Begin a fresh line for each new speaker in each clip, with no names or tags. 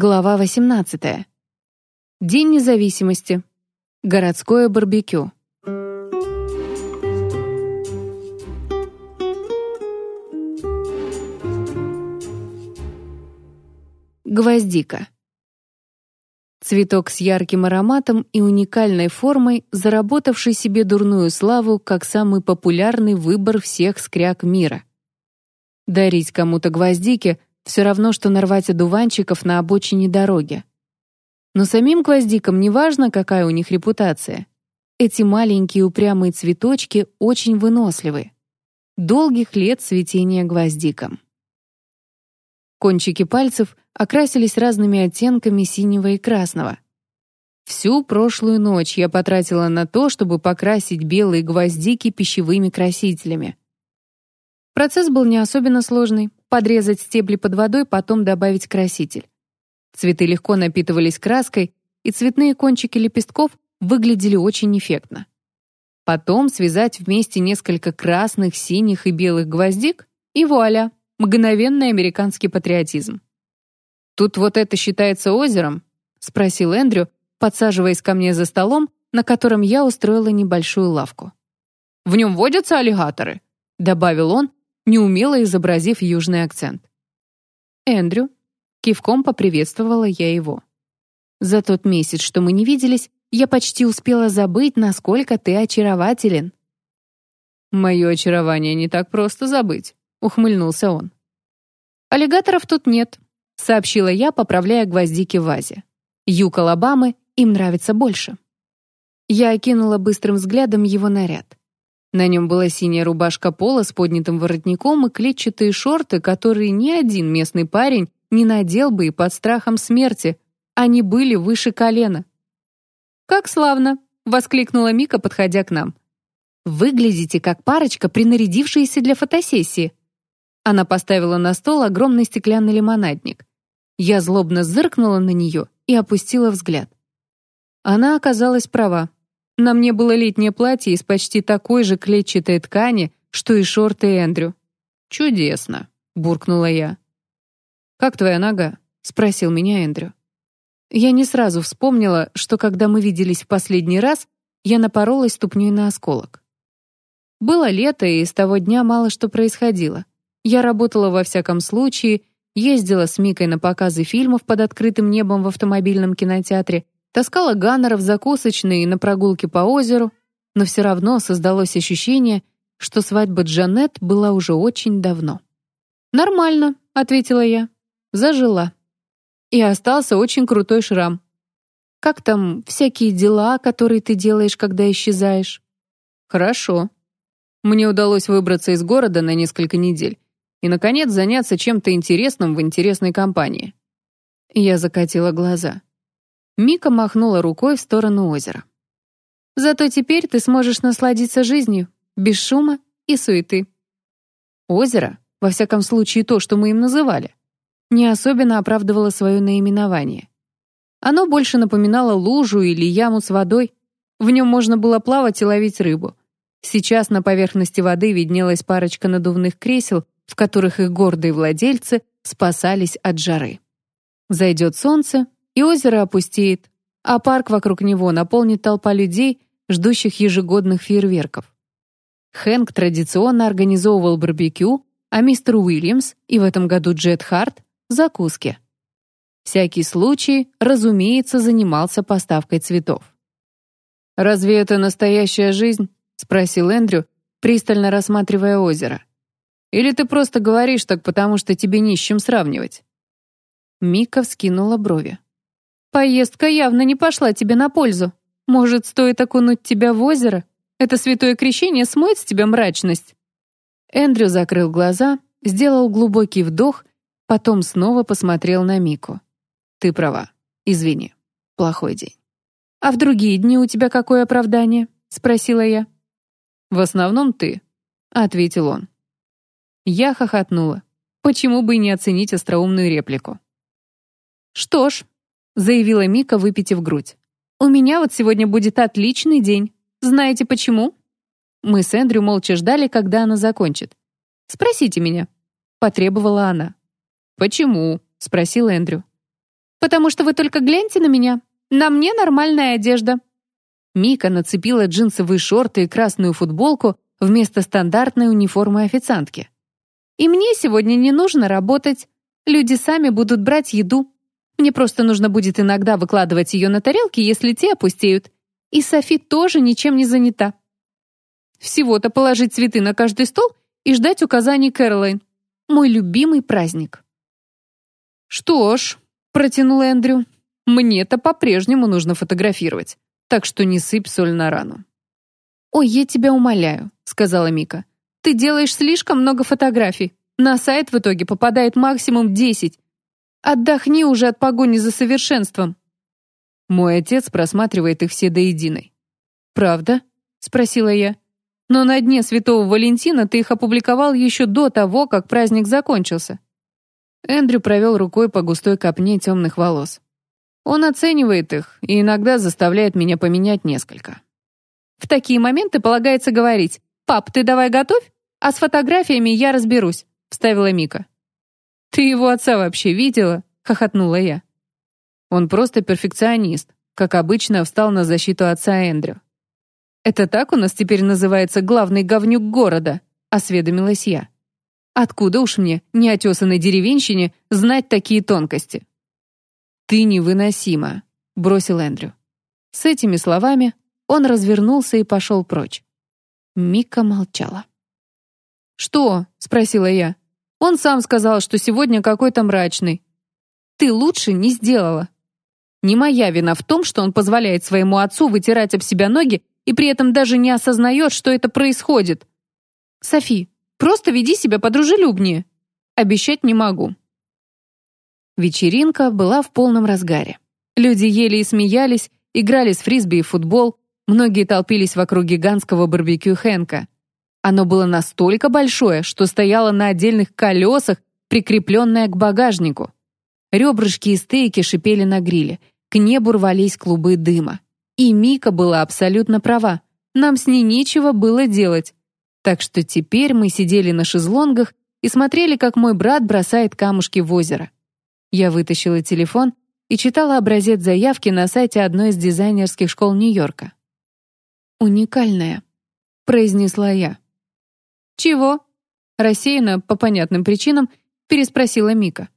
Глава 18. День независимости. Городское барбекю. Гвоздика. Цветок с ярким ароматом и уникальной формой, заработавший себе дурную славу как самый популярный выбор всех скряг мира. Дарить кому-то гвоздики все равно, что нарвать одуванчиков на обочине дороги. Но самим гвоздикам не важно, какая у них репутация. Эти маленькие упрямые цветочки очень выносливы. Долгих лет цветения гвоздикам. Кончики пальцев окрасились разными оттенками синего и красного. Всю прошлую ночь я потратила на то, чтобы покрасить белые гвоздики пищевыми красителями. Процесс был не особенно сложный подрезать стебли под водой, потом добавить краситель. Цветы легко напитывались краской, и цветные кончики лепестков выглядели очень эффектно. Потом связать вместе несколько красных, синих и белых гвоздик, и вуаля, мгновенный американский патриотизм. «Тут вот это считается озером?» — спросил Эндрю, подсаживаясь ко мне за столом, на котором я устроила небольшую лавку. «В нем водятся аллигаторы», — добавил он, неумело изобразив южный акцент. «Эндрю», — кивком поприветствовала я его. «За тот месяц, что мы не виделись, я почти успела забыть, насколько ты очарователен». «Мое очарование не так просто забыть», — ухмыльнулся он. «Аллигаторов тут нет», — сообщила я, поправляя гвоздики в вазе. «Юг Алабамы им нравится больше». Я окинула быстрым взглядом его наряд. На нем была синяя рубашка пола с поднятым воротником и клетчатые шорты, которые ни один местный парень не надел бы и под страхом смерти. Они были выше колена. «Как славно!» — воскликнула Мика, подходя к нам. «Выглядите как парочка, принарядившаяся для фотосессии». Она поставила на стол огромный стеклянный лимонадник. Я злобно зыркнула на нее и опустила взгляд. Она оказалась права. На мне было летнее платье из почти такой же клетчатой ткани, что и шорты Эндрю. «Чудесно», — буркнула я. «Как твоя нога?» — спросил меня Эндрю. Я не сразу вспомнила, что когда мы виделись в последний раз, я напоролась ступней на осколок. Было лето, и с того дня мало что происходило. Я работала во всяком случае, ездила с Микой на показы фильмов под открытым небом в автомобильном кинотеатре таскала ганнеров закусочные на прогулки по озеру, но все равно создалось ощущение, что свадьба Джанет была уже очень давно. «Нормально», — ответила я. «Зажила». И остался очень крутой шрам. «Как там всякие дела, которые ты делаешь, когда исчезаешь?» «Хорошо. Мне удалось выбраться из города на несколько недель и, наконец, заняться чем-то интересным в интересной компании». Я закатила глаза. Мика махнула рукой в сторону озера. «Зато теперь ты сможешь насладиться жизнью, без шума и суеты». Озеро, во всяком случае то, что мы им называли, не особенно оправдывало свое наименование. Оно больше напоминало лужу или яму с водой. В нем можно было плавать и ловить рыбу. Сейчас на поверхности воды виднелась парочка надувных кресел, в которых их гордые владельцы спасались от жары. Зайдет солнце, и озеро опустеет, а парк вокруг него наполнит толпа людей, ждущих ежегодных фейерверков. Хэнк традиционно организовывал барбекю, а мистер Уильямс и в этом году Джет Харт — закуски. Всякий случай, разумеется, занимался поставкой цветов. «Разве это настоящая жизнь?» — спросил Эндрю, пристально рассматривая озеро. «Или ты просто говоришь так, потому что тебе не с чем сравнивать?» Мика вскинула брови. Поездка явно не пошла тебе на пользу. Может, стоит окунуть тебя в озеро? Это святое крещение смоет с тебя мрачность». Эндрю закрыл глаза, сделал глубокий вдох, потом снова посмотрел на Мику. «Ты права. Извини. Плохой день». «А в другие дни у тебя какое оправдание?» — спросила я. «В основном ты», — ответил он. Я хохотнула. Почему бы и не оценить остроумную реплику? «Что ж, заявила Мика, выпитив грудь. «У меня вот сегодня будет отличный день. Знаете почему?» Мы с Эндрю молча ждали, когда она закончит. «Спросите меня», — потребовала она. «Почему?» — спросил Эндрю. «Потому что вы только гляньте на меня. На мне нормальная одежда». Мика нацепила джинсовые шорты и красную футболку вместо стандартной униформы официантки. «И мне сегодня не нужно работать. Люди сами будут брать еду. Мне просто нужно будет иногда выкладывать ее на тарелки, если те опустеют. И Софи тоже ничем не занята. Всего-то положить цветы на каждый стол и ждать указаний Кэролайн. Мой любимый праздник. «Что ж», — протянул Эндрю, — «мне-то по-прежнему нужно фотографировать, так что не сыпь соль на рану». «Ой, я тебя умоляю», — сказала Мика. «Ты делаешь слишком много фотографий. На сайт в итоге попадает максимум десять. Отдохни уже от погони за совершенством». Мой отец просматривает их все до единой. «Правда?» — спросила я. «Но на дне Святого Валентина ты их опубликовал еще до того, как праздник закончился». Эндрю провел рукой по густой копне темных волос. Он оценивает их и иногда заставляет меня поменять несколько. В такие моменты полагается говорить «Пап, ты давай готовь, а с фотографиями я разберусь», — вставила Мика. «Ты его отца вообще видела?» — хохотнула я. Он просто перфекционист, как обычно встал на защиту отца Эндрю. «Это так у нас теперь называется главный говнюк города?» — осведомилась я. «Откуда уж мне, неотесанной деревенщине, знать такие тонкости?» «Ты невыносима», — бросил Эндрю. С этими словами он развернулся и пошел прочь. Мика молчала. «Что?» — спросила я. Он сам сказал, что сегодня какой-то мрачный. Ты лучше не сделала. Не моя вина в том, что он позволяет своему отцу вытирать об себя ноги и при этом даже не осознает, что это происходит. Софи, просто веди себя подружелюбнее. Обещать не могу. Вечеринка была в полном разгаре. Люди ели и смеялись, играли с фрисби и футбол, многие толпились вокруг гигантского барбекю Хэнка. Оно было настолько большое, что стояло на отдельных колесах, прикрепленное к багажнику. Ребрышки и стейки шипели на гриле, к небу рвались клубы дыма. И Мика была абсолютно права. Нам с ней нечего было делать. Так что теперь мы сидели на шезлонгах и смотрели, как мой брат бросает камушки в озеро. Я вытащила телефон и читала образец заявки на сайте одной из дизайнерских школ Нью-Йорка. «Уникальная», — произнесла я. «Чего?» — рассеянно, по понятным причинам, переспросила Мика.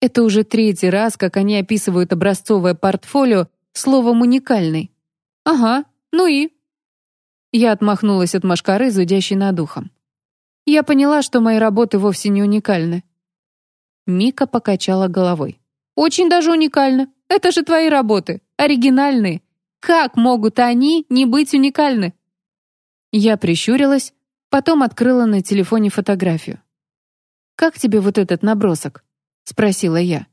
Это уже третий раз, как они описывают образцовое портфолио словом «уникальный». «Ага, ну и?» Я отмахнулась от машкары, зудящей над ухом. Я поняла, что мои работы вовсе не уникальны. Мика покачала головой. «Очень даже уникально. Это же твои работы. Оригинальные. Как могут они не быть уникальны?» Я прищурилась, Потом открыла на телефоне фотографию. «Как тебе вот этот набросок?» — спросила я.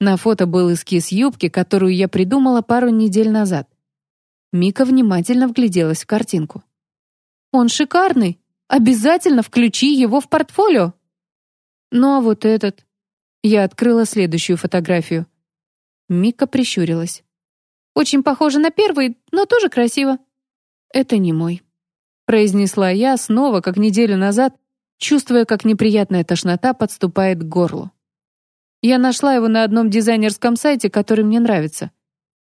На фото был эскиз юбки, которую я придумала пару недель назад. Мика внимательно вгляделась в картинку. «Он шикарный! Обязательно включи его в портфолио!» «Ну а вот этот...» Я открыла следующую фотографию. Мика прищурилась. «Очень похоже на первый, но тоже красиво». «Это не мой» произнесла я снова, как неделю назад, чувствуя, как неприятная тошнота подступает к горлу. Я нашла его на одном дизайнерском сайте, который мне нравится.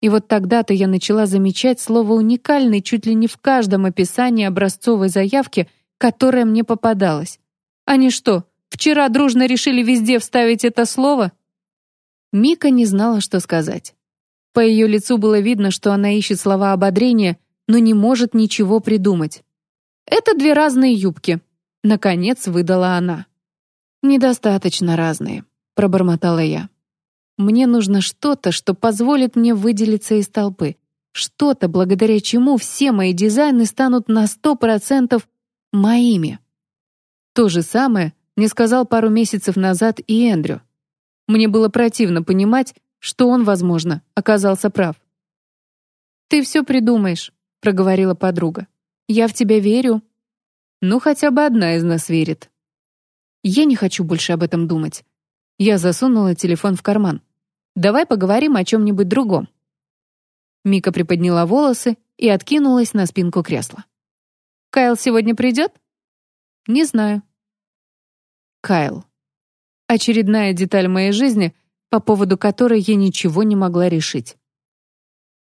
И вот тогда-то я начала замечать слово «уникальный» чуть ли не в каждом описании образцовой заявки, которая мне попадалась. Они что, вчера дружно решили везде вставить это слово? Мика не знала, что сказать. По ее лицу было видно, что она ищет слова ободрения, но не может ничего придумать. «Это две разные юбки», — наконец выдала она. «Недостаточно разные», — пробормотала я. «Мне нужно что-то, что позволит мне выделиться из толпы, что-то, благодаря чему все мои дизайны станут на сто процентов моими». То же самое мне сказал пару месяцев назад и Эндрю. Мне было противно понимать, что он, возможно, оказался прав. «Ты все придумаешь», — проговорила подруга. Я в тебя верю. Ну, хотя бы одна из нас верит. Я не хочу больше об этом думать. Я засунула телефон в карман. Давай поговорим о чем-нибудь другом. Мика приподняла волосы и откинулась на спинку кресла. «Кайл сегодня придет?» «Не знаю». Кайл. Очередная деталь моей жизни, по поводу которой я ничего не могла решить.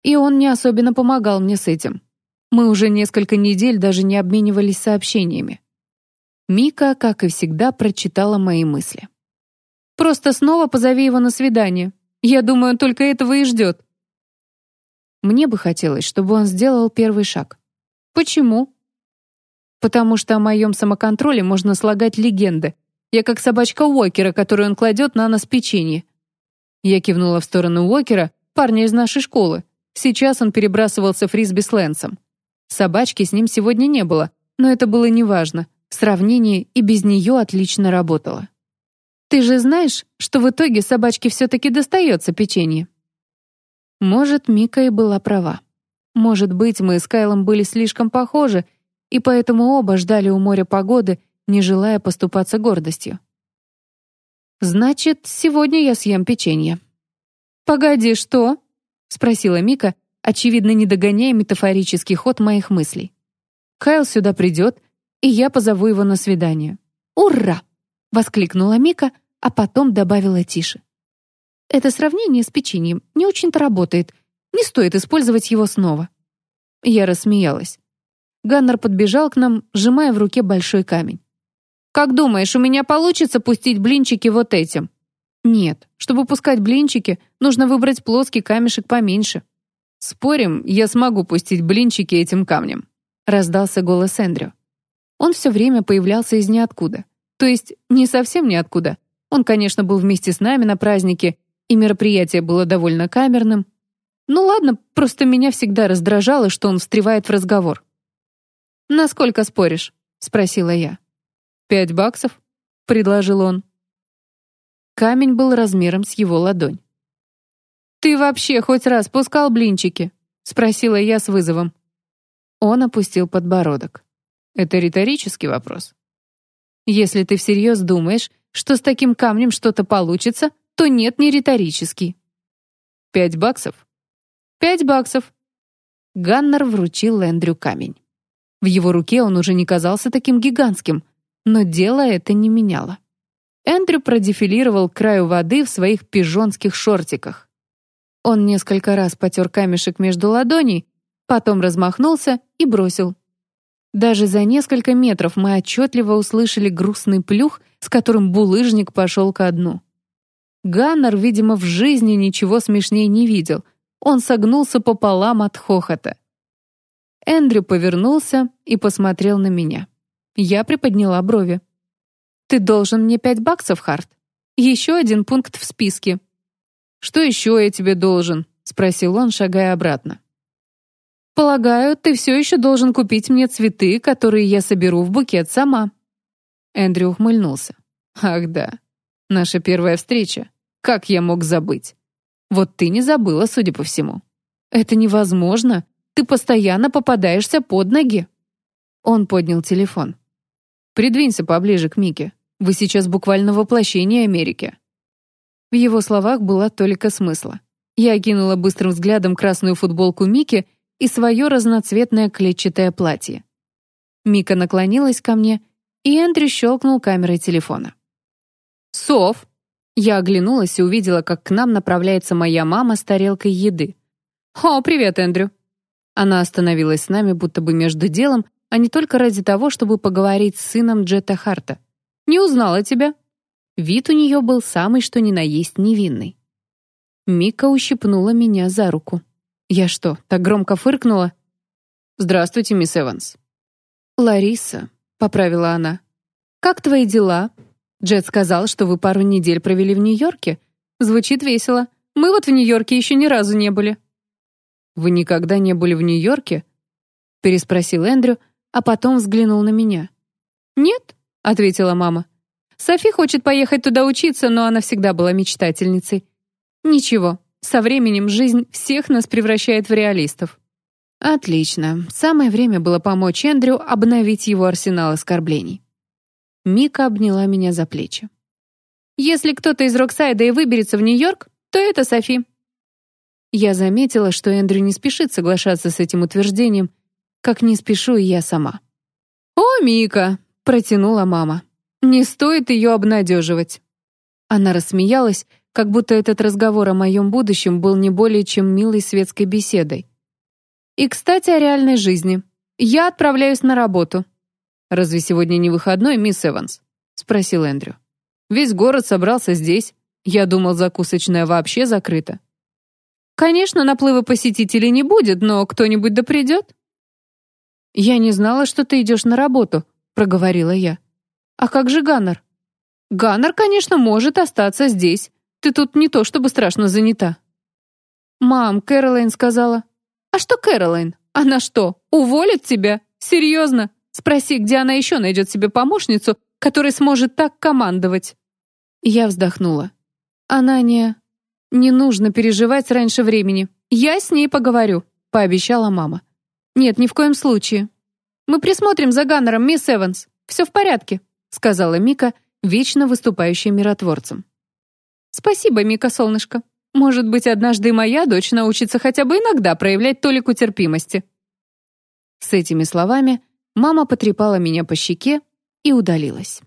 И он не особенно помогал мне с этим. Мы уже несколько недель даже не обменивались сообщениями. Мика, как и всегда, прочитала мои мысли. «Просто снова позови его на свидание. Я думаю, он только этого и ждет». Мне бы хотелось, чтобы он сделал первый шаг. Почему? Потому что о моем самоконтроле можно слагать легенды. Я как собачка Уокера, которую он кладет на нос печенье. Я кивнула в сторону Уокера, парня из нашей школы. Сейчас он перебрасывался фрисби с Лэнсом. Собачки с ним сегодня не было, но это было неважно. Сравнение и без нее отлично работало. Ты же знаешь, что в итоге собачке все-таки достается печенье? Может, Мика и была права. Может быть, мы с Кайлом были слишком похожи, и поэтому оба ждали у моря погоды, не желая поступаться гордостью. «Значит, сегодня я съем печенье». «Погоди, что?» — спросила Мика, очевидно, не догоняя метафорический ход моих мыслей. «Кайл сюда придет, и я позову его на свидание». «Ура!» — воскликнула Мика, а потом добавила тише. «Это сравнение с печеньем не очень-то работает. Не стоит использовать его снова». Я рассмеялась. Ганнер подбежал к нам, сжимая в руке большой камень. «Как думаешь, у меня получится пустить блинчики вот этим?» «Нет, чтобы пускать блинчики, нужно выбрать плоский камешек поменьше». «Спорим, я смогу пустить блинчики этим камнем», — раздался голос Эндрю. Он все время появлялся из ниоткуда. То есть не совсем ниоткуда. Он, конечно, был вместе с нами на празднике, и мероприятие было довольно камерным. Ну ладно, просто меня всегда раздражало, что он встревает в разговор. «Насколько споришь?» — спросила я. «Пять баксов?» — предложил он. Камень был размером с его ладонь. «Ты вообще хоть раз пускал блинчики?» — спросила я с вызовом. Он опустил подбородок. Это риторический вопрос. Если ты всерьез думаешь, что с таким камнем что-то получится, то нет, не риторический. Пять баксов? Пять баксов. Ганнер вручил Эндрю камень. В его руке он уже не казался таким гигантским, но дело это не меняло. Эндрю продефилировал к краю воды в своих пижонских шортиках. Он несколько раз потер камешек между ладоней, потом размахнулся и бросил. Даже за несколько метров мы отчетливо услышали грустный плюх, с которым булыжник пошел ко дну. Ганнер, видимо, в жизни ничего смешнее не видел. Он согнулся пополам от хохота. Эндрю повернулся и посмотрел на меня. Я приподняла брови. «Ты должен мне пять баксов, Харт. Еще один пункт в списке». «Что еще я тебе должен?» — спросил он, шагая обратно. «Полагаю, ты все еще должен купить мне цветы, которые я соберу в букет сама». Эндрю ухмыльнулся. «Ах да, наша первая встреча. Как я мог забыть? Вот ты не забыла, судя по всему. Это невозможно. Ты постоянно попадаешься под ноги». Он поднял телефон. «Придвинься поближе к Мике. Вы сейчас буквально воплощение Америки». В его словах была только смысла. Я окинула быстрым взглядом красную футболку Мики и свое разноцветное клетчатое платье. Мика наклонилась ко мне, и Эндрю щелкнул камерой телефона. «Сов!» Я оглянулась и увидела, как к нам направляется моя мама с тарелкой еды. «О, привет, Эндрю!» Она остановилась с нами будто бы между делом, а не только ради того, чтобы поговорить с сыном Джета Харта. «Не узнала тебя». Вид у нее был самый что ни на есть невинный. Мика ущипнула меня за руку. Я что, так громко фыркнула? «Здравствуйте, мисс Эванс». «Лариса», — поправила она. «Как твои дела?» Джет сказал, что вы пару недель провели в Нью-Йорке. Звучит весело. Мы вот в Нью-Йорке еще ни разу не были. «Вы никогда не были в Нью-Йорке?» — переспросил Эндрю, а потом взглянул на меня. «Нет», — ответила мама. «Софи хочет поехать туда учиться, но она всегда была мечтательницей. Ничего, со временем жизнь всех нас превращает в реалистов». «Отлично. Самое время было помочь Эндрю обновить его арсенал оскорблений». Мика обняла меня за плечи. «Если кто-то из Роксайда и выберется в Нью-Йорк, то это Софи. Я заметила, что Эндрю не спешит соглашаться с этим утверждением, как не спешу и я сама. «О, Мика!» — протянула мама. «Не стоит ее обнадеживать». Она рассмеялась, как будто этот разговор о моем будущем был не более чем милой светской беседой. И, кстати, о реальной жизни. Я отправляюсь на работу. «Разве сегодня не выходной, мисс Эванс?» — спросил Эндрю. «Весь город собрался здесь. Я думал, закусочная вообще закрыта». «Конечно, наплыва посетителей не будет, но кто-нибудь да придет». «Я не знала, что ты идешь на работу», — проговорила я. «А как же Ганнер?» «Ганнер, конечно, может остаться здесь. Ты тут не то чтобы страшно занята». «Мам, Кэролайн сказала». «А что Кэролайн? Она что, уволит тебя? Серьезно? Спроси, где она еще найдет себе помощницу, которая сможет так командовать». Я вздохнула. «Она не... Не нужно переживать раньше времени. Я с ней поговорю», — пообещала мама. «Нет, ни в коем случае. Мы присмотрим за Ганнером, мисс Эванс. Все в порядке», — сказала Мика, вечно выступающая миротворцем. «Спасибо, Мика, солнышко. Может быть, однажды моя дочь научится хотя бы иногда проявлять толику терпимости». С этими словами мама потрепала меня по щеке и удалилась.